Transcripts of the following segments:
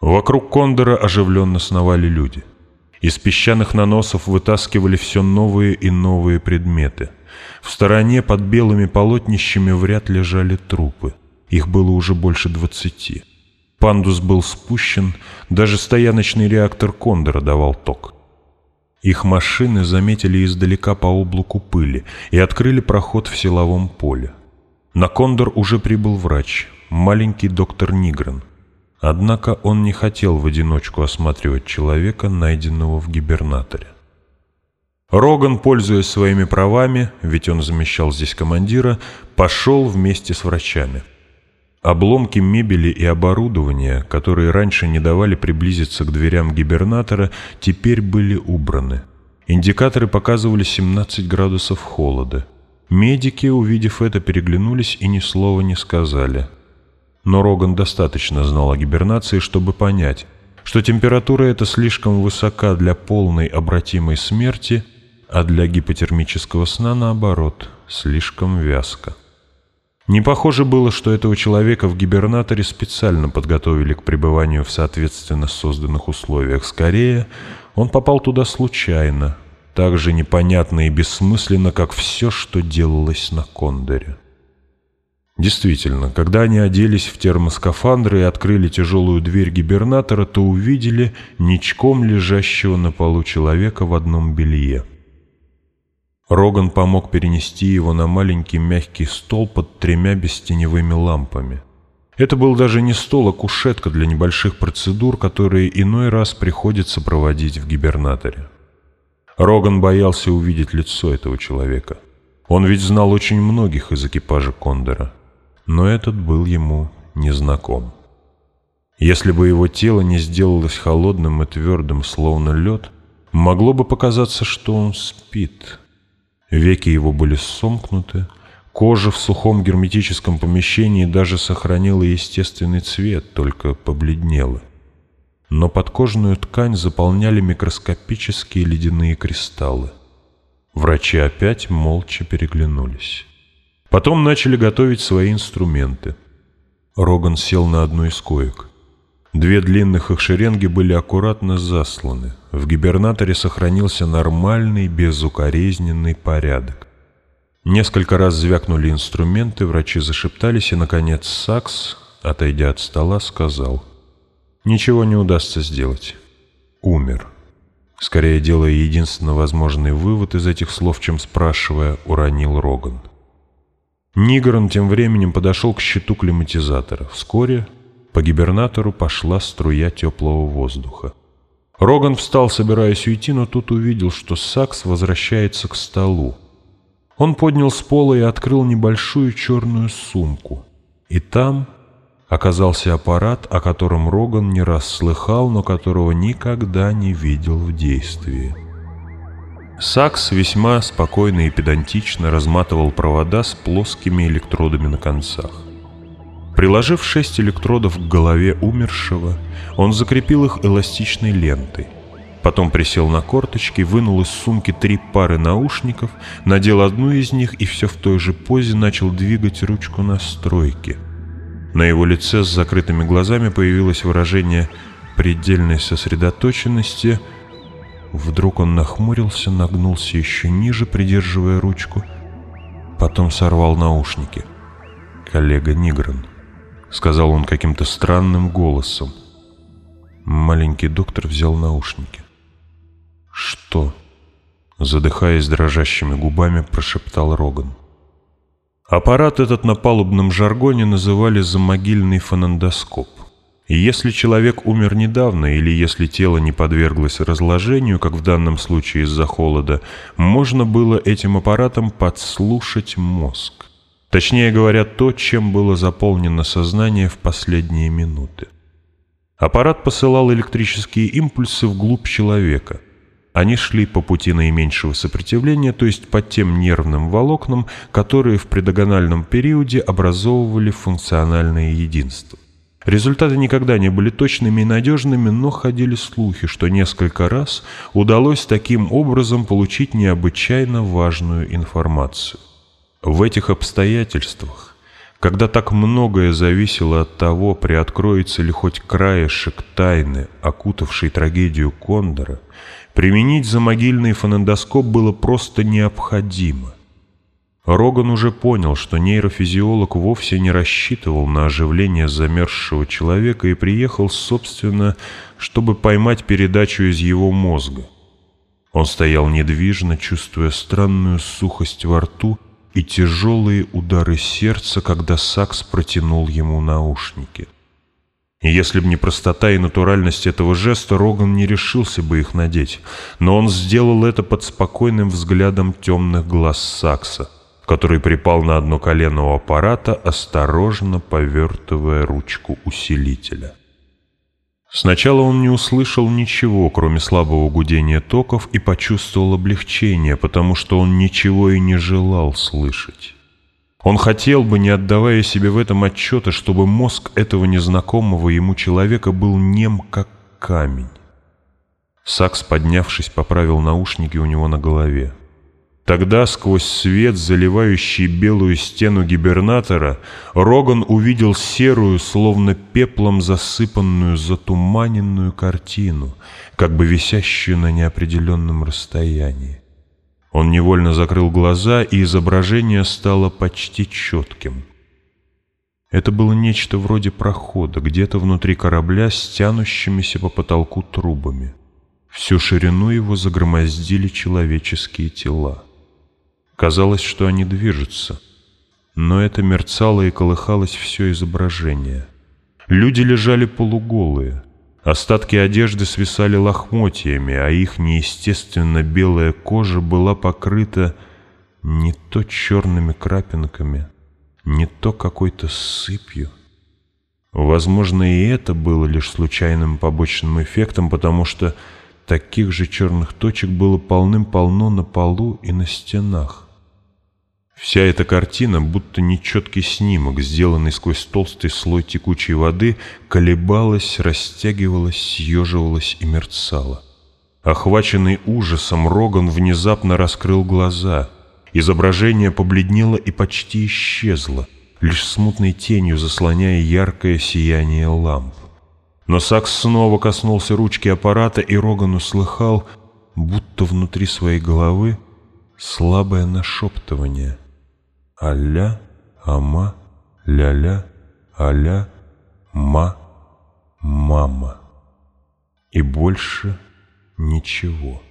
Вокруг кондора оживленно сновали люди. Из песчаных наносов вытаскивали все новые и новые предметы. В стороне под белыми полотнищами в ряд лежали трупы. Их было уже больше двадцати. Пандус был спущен, даже стояночный реактор кондора давал ток. Их машины заметили издалека по облаку пыли и открыли проход в силовом поле. На кондор уже прибыл врач, маленький доктор Нигрен. Однако он не хотел в одиночку осматривать человека, найденного в гибернаторе. Роган, пользуясь своими правами, ведь он замещал здесь командира, пошел вместе с врачами. Обломки мебели и оборудования, которые раньше не давали приблизиться к дверям гибернатора, теперь были убраны. Индикаторы показывали 17 градусов холода. Медики, увидев это, переглянулись и ни слова не сказали. Но Роган достаточно знал о гибернации, чтобы понять, что температура эта слишком высока для полной обратимой смерти, а для гипотермического сна, наоборот, слишком вязко. Не похоже было, что этого человека в гибернаторе специально подготовили к пребыванию в соответственно созданных условиях. Скорее, он попал туда случайно, так же непонятно и бессмысленно, как все, что делалось на Кондоре. Действительно, когда они оделись в термоскафандры и открыли тяжелую дверь гибернатора, то увидели ничком лежащего на полу человека в одном белье. Роган помог перенести его на маленький мягкий стол под тремя бестеневыми лампами. Это был даже не стол, а кушетка для небольших процедур, которые иной раз приходится проводить в гибернаторе. Роган боялся увидеть лицо этого человека. Он ведь знал очень многих из экипажа Кондора, но этот был ему незнаком. Если бы его тело не сделалось холодным и твердым, словно лед, могло бы показаться, что он спит — Веки его были сомкнуты, кожа в сухом герметическом помещении даже сохранила естественный цвет, только побледнела. Но подкожную ткань заполняли микроскопические ледяные кристаллы. Врачи опять молча переглянулись. Потом начали готовить свои инструменты. Роган сел на одну из коек. Две длинных их шеренги были аккуратно засланы. В гибернаторе сохранился нормальный, безукоризненный порядок. Несколько раз звякнули инструменты, врачи зашептались, и, наконец, Сакс, отойдя от стола, сказал «Ничего не удастся сделать. Умер». Скорее делая единственно возможный вывод из этих слов, чем спрашивая, уронил Роган. Нигрон тем временем подошел к щиту климатизатора. Вскоре по гибернатору пошла струя теплого воздуха. Роган встал, собираясь уйти, но тут увидел, что Сакс возвращается к столу. Он поднял с пола и открыл небольшую черную сумку. И там оказался аппарат, о котором Роган не раз слыхал, но которого никогда не видел в действии. Сакс весьма спокойно и педантично разматывал провода с плоскими электродами на концах. Приложив шесть электродов к голове умершего, он закрепил их эластичной лентой. Потом присел на корточки, вынул из сумки три пары наушников, надел одну из них и все в той же позе начал двигать ручку настройки. На его лице с закрытыми глазами появилось выражение предельной сосредоточенности. Вдруг он нахмурился, нагнулся еще ниже, придерживая ручку. Потом сорвал наушники. Коллега Нигран. — сказал он каким-то странным голосом. Маленький доктор взял наушники. «Что?» — задыхаясь дрожащими губами, прошептал Роган. Аппарат этот на палубном жаргоне называли «замогильный фонендоскоп». Если человек умер недавно или если тело не подверглось разложению, как в данном случае из-за холода, можно было этим аппаратом подслушать мозг. Точнее говоря, то, чем было заполнено сознание в последние минуты. Аппарат посылал электрические импульсы вглубь человека. Они шли по пути наименьшего сопротивления, то есть по тем нервным волокнам, которые в предогональном периоде образовывали функциональное единство. Результаты никогда не были точными и надежными, но ходили слухи, что несколько раз удалось таким образом получить необычайно важную информацию. В этих обстоятельствах когда так многое зависело от того, приоткроется ли хоть краешек тайны, окутавшей трагедию Кондора, применить замогильный фонендоскоп было просто необходимо. Роган уже понял, что нейрофизиолог вовсе не рассчитывал на оживление замерзшего человека и приехал, собственно, чтобы поймать передачу из его мозга. Он стоял недвижно, чувствуя странную сухость во рту и тяжелые удары сердца, когда Сакс протянул ему наушники. Если бы не простота и натуральность этого жеста, Роган не решился бы их надеть, но он сделал это под спокойным взглядом темных глаз Сакса, который припал на одно колено у аппарата, осторожно повертывая ручку усилителя. Сначала он не услышал ничего, кроме слабого гудения токов, и почувствовал облегчение, потому что он ничего и не желал слышать. Он хотел бы, не отдавая себе в этом отчета, чтобы мозг этого незнакомого ему человека был нем, как камень. Сакс, поднявшись, поправил наушники у него на голове. Тогда сквозь свет, заливающий белую стену гибернатора, Роган увидел серую, словно пеплом засыпанную, затуманенную картину, как бы висящую на неопределенном расстоянии. Он невольно закрыл глаза, и изображение стало почти четким. Это было нечто вроде прохода, где-то внутри корабля с тянущимися по потолку трубами. Всю ширину его загромоздили человеческие тела. Казалось, что они движутся. Но это мерцало и колыхалось все изображение. Люди лежали полуголые. Остатки одежды свисали лохмотьями, а их неестественно белая кожа была покрыта не то черными крапинками, не то какой-то сыпью. Возможно, и это было лишь случайным побочным эффектом, потому что таких же черных точек было полным-полно на полу и на стенах. Вся эта картина, будто нечеткий снимок, сделанный сквозь толстый слой текучей воды, колебалась, растягивалась, съеживалась и мерцала. Охваченный ужасом, Роган внезапно раскрыл глаза. Изображение побледнело и почти исчезло, лишь смутной тенью заслоняя яркое сияние ламп. Но Сакс снова коснулся ручки аппарата, и Роган услыхал, будто внутри своей головы, слабое нашептывание — аля, ама, ля-ля, аля, ма, мама. И больше ничего.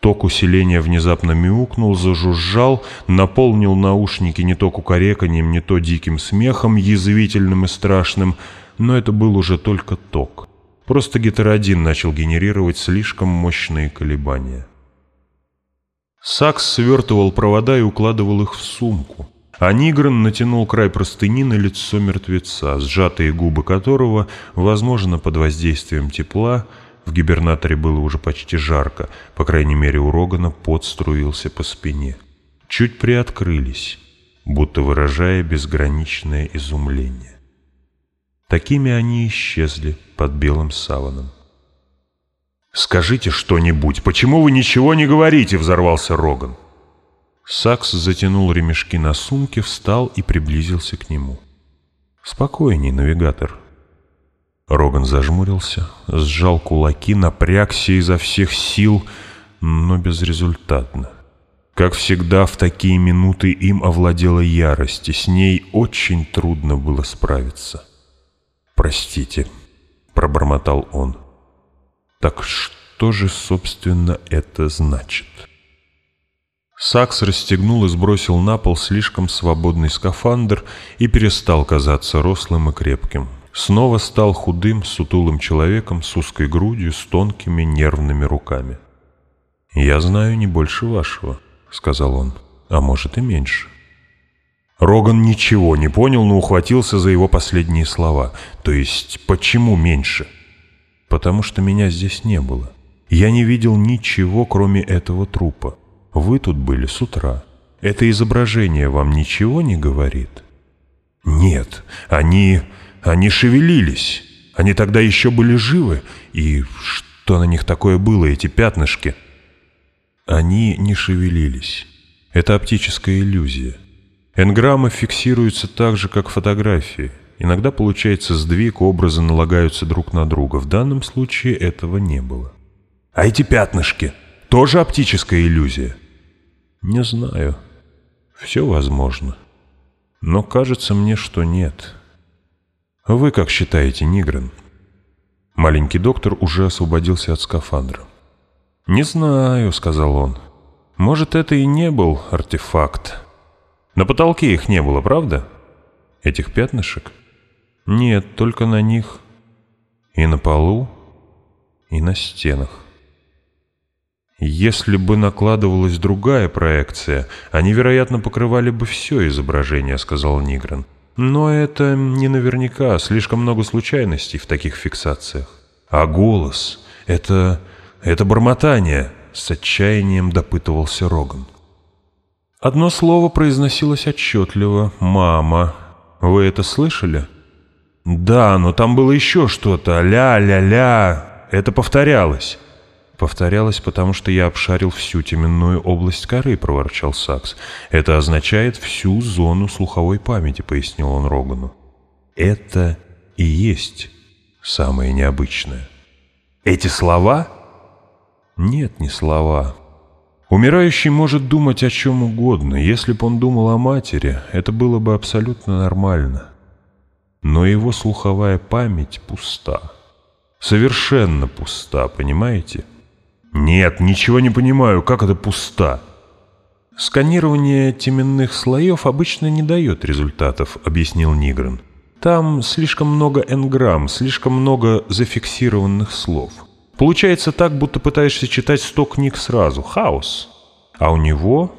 Ток усиления внезапно мяукнул, зажужжал, наполнил наушники не то кукареканьем, не то диким смехом, язвительным и страшным, но это был уже только ток. Просто гетеродин начал генерировать слишком мощные колебания. Сакс свертывал провода и укладывал их в сумку. А Нигран натянул край простыни на лицо мертвеца, сжатые губы которого, возможно, под воздействием тепла, в гибернаторе было уже почти жарко, по крайней мере у Рогана пот струился по спине. Чуть приоткрылись, будто выражая безграничное изумление. Такими они исчезли под белым саваном. «Скажите что-нибудь, почему вы ничего не говорите?» — взорвался Роган. Сакс затянул ремешки на сумке, встал и приблизился к нему. «Спокойней, навигатор». Роган зажмурился, сжал кулаки, напрягся изо всех сил, но безрезультатно. Как всегда, в такие минуты им овладела ярость, и с ней очень трудно было справиться. «Простите», — пробормотал он. Так что же, собственно, это значит? Сакс расстегнул и сбросил на пол слишком свободный скафандр и перестал казаться рослым и крепким. Снова стал худым, сутулым человеком с узкой грудью, с тонкими нервными руками. «Я знаю не больше вашего», — сказал он, — «а может и меньше». Роган ничего не понял, но ухватился за его последние слова. То есть, почему меньше? — потому что меня здесь не было. Я не видел ничего, кроме этого трупа. Вы тут были с утра. Это изображение вам ничего не говорит? Нет, они... они шевелились. Они тогда еще были живы. И что на них такое было, эти пятнышки? Они не шевелились. Это оптическая иллюзия. Энграммы фиксируются так же, как фотографии. Иногда получается сдвиг, образы налагаются друг на друга. В данном случае этого не было. А эти пятнышки тоже оптическая иллюзия? Не знаю. Все возможно. Но кажется мне, что нет. Вы как считаете, Нигрен? Маленький доктор уже освободился от скафандра. «Не знаю», — сказал он. «Может, это и не был артефакт. На потолке их не было, правда? Этих пятнышек? Нет, только на них. И на полу, и на стенах. Если бы накладывалась другая проекция, они, вероятно, покрывали бы все изображение, сказал Нигран. Но это не наверняка, слишком много случайностей в таких фиксациях. А голос — это... это бормотание, с отчаянием допытывался Роган. Одно слово произносилось отчетливо «мама». Вы это слышали? Да, но там было еще что-то. Ля-ля-ля. Это повторялось. Повторялось, потому что я обшарил всю теменную область коры, проворчал Сакс. Это означает всю зону слуховой памяти, пояснил он Рогану. Это и есть самое необычное. Эти слова? Нет, не слова. Умирающий может думать о чем угодно. Если бы он думал о матери, это было бы абсолютно нормально. Но его слуховая память пуста. Совершенно пуста, понимаете? Нет, ничего не понимаю, как это пуста? Сканирование теменных слоев обычно не дает результатов, объяснил Нигран. Там слишком много энграмм, слишком много зафиксированных слов. Получается так, будто пытаешься читать сто книг сразу. Хаос. А у него...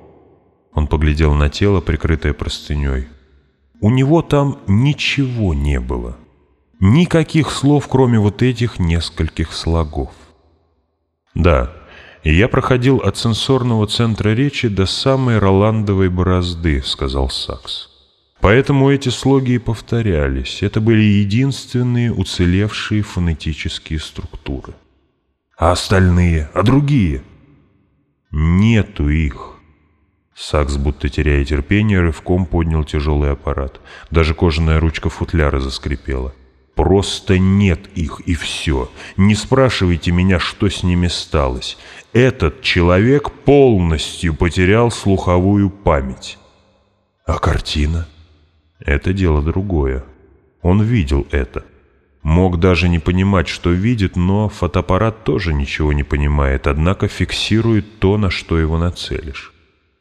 Он поглядел на тело, прикрытое простыней. У него там ничего не было. Никаких слов, кроме вот этих нескольких слогов. Да, я проходил от сенсорного центра речи до самой Роландовой борозды, сказал Сакс. Поэтому эти слоги и повторялись. Это были единственные уцелевшие фонетические структуры. А остальные? А другие? Нету их. Сакс, будто теряя терпение, рывком поднял тяжелый аппарат. Даже кожаная ручка футляра заскрипела. Просто нет их, и все. Не спрашивайте меня, что с ними сталось. Этот человек полностью потерял слуховую память. А картина? Это дело другое. Он видел это. Мог даже не понимать, что видит, но фотоаппарат тоже ничего не понимает, однако фиксирует то, на что его нацелишь.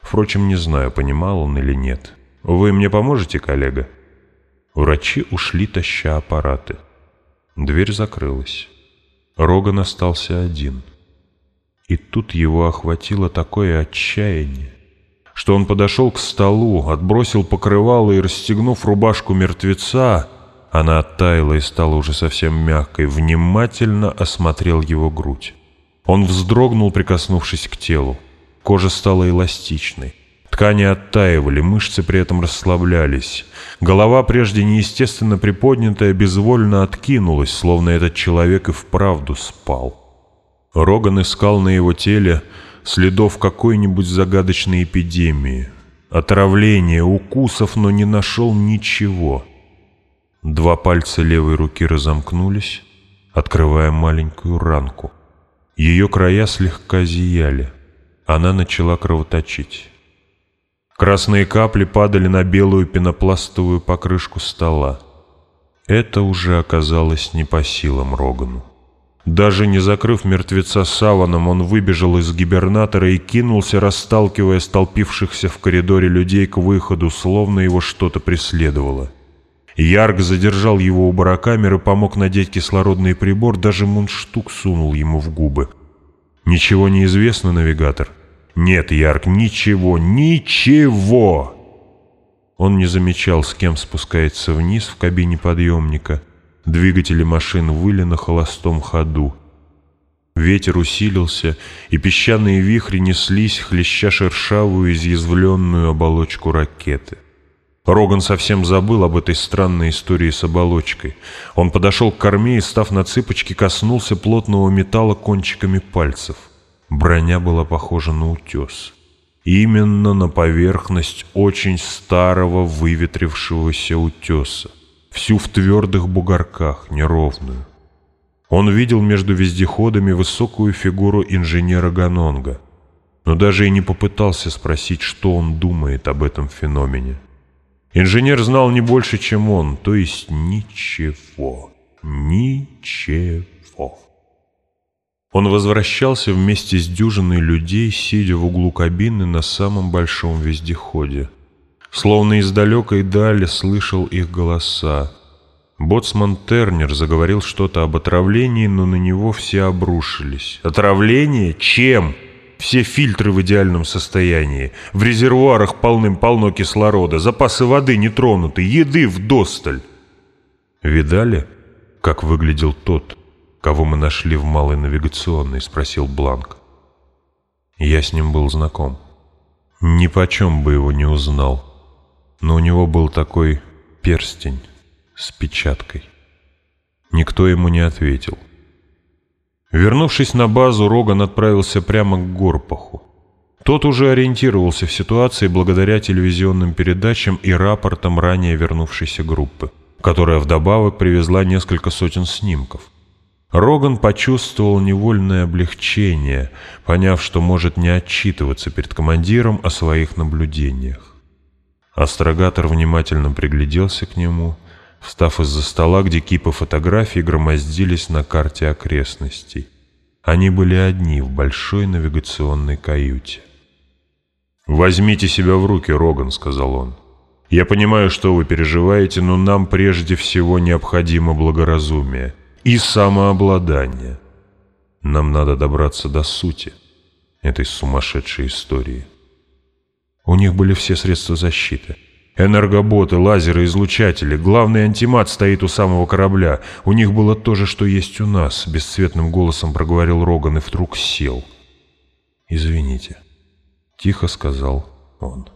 Впрочем, не знаю, понимал он или нет. «Вы мне поможете, коллега?» Врачи ушли, таща аппараты. Дверь закрылась. Роган остался один. И тут его охватило такое отчаяние, что он подошел к столу, отбросил покрывало и, расстегнув рубашку мертвеца, она оттаяла и стала уже совсем мягкой, внимательно осмотрел его грудь. Он вздрогнул, прикоснувшись к телу. Кожа стала эластичной. Ткани оттаивали, мышцы при этом расслаблялись. Голова, прежде неестественно приподнятая, безвольно откинулась, словно этот человек и вправду спал. Роган искал на его теле следов какой-нибудь загадочной эпидемии, отравления, укусов, но не нашел ничего — Два пальца левой руки разомкнулись, открывая маленькую ранку. Ее края слегка зияли. Она начала кровоточить. Красные капли падали на белую пенопластовую покрышку стола. Это уже оказалось не по силам Рогану. Даже не закрыв мертвеца саваном, он выбежал из гибернатора и кинулся, расталкивая столпившихся в коридоре людей к выходу, словно его что-то преследовало. Ярк задержал его у барокамеры, помог надеть кислородный прибор, даже мундштук сунул ему в губы. «Ничего не известно, навигатор?» «Нет, Ярк, ничего, ничего!» Он не замечал, с кем спускается вниз в кабине подъемника. Двигатели машин выли на холостом ходу. Ветер усилился, и песчаные вихри неслись, хлеща шершавую изъязвленную оболочку ракеты. Роган совсем забыл об этой странной истории с оболочкой. Он подошел к корме и, став на цыпочки, коснулся плотного металла кончиками пальцев. Броня была похожа на утес. Именно на поверхность очень старого выветрившегося утеса, всю в твердых бугорках, неровную. Он видел между вездеходами высокую фигуру инженера Ганонга, но даже и не попытался спросить, что он думает об этом феномене. Инженер знал не больше, чем он, то есть ничего, ничего. Он возвращался вместе с дюжиной людей, сидя в углу кабины на самом большом вездеходе. Словно из далекой дали слышал их голоса. Боцман Тернер заговорил что-то об отравлении, но на него все обрушились. «Отравление? Чем?» Все фильтры в идеальном состоянии. В резервуарах полным-полно кислорода, запасы воды не тронуты, еды в досталь. Видали, как выглядел тот, кого мы нашли в малой навигационной?» — спросил Бланк. Я с ним был знаком. Ни почем бы его не узнал. Но у него был такой перстень с печаткой. Никто ему не ответил. Вернувшись на базу, Роган отправился прямо к Горпаху. Тот уже ориентировался в ситуации благодаря телевизионным передачам и рапортам ранее вернувшейся группы, которая вдобавок привезла несколько сотен снимков. Роган почувствовал невольное облегчение, поняв, что может не отчитываться перед командиром о своих наблюдениях. Астрогатор внимательно пригляделся к нему, встав из-за стола, где кипы фотографий громоздились на карте окрестностей. Они были одни в большой навигационной каюте. «Возьмите себя в руки, Роган», — сказал он. «Я понимаю, что вы переживаете, но нам прежде всего необходимо благоразумие» и самообладание. Нам надо добраться до сути этой сумасшедшей истории. У них были все средства защиты. Энергоботы, лазеры, излучатели. Главный антимат стоит у самого корабля. У них было то же, что есть у нас, бесцветным голосом проговорил Роган и вдруг сел. «Извините», — тихо сказал он.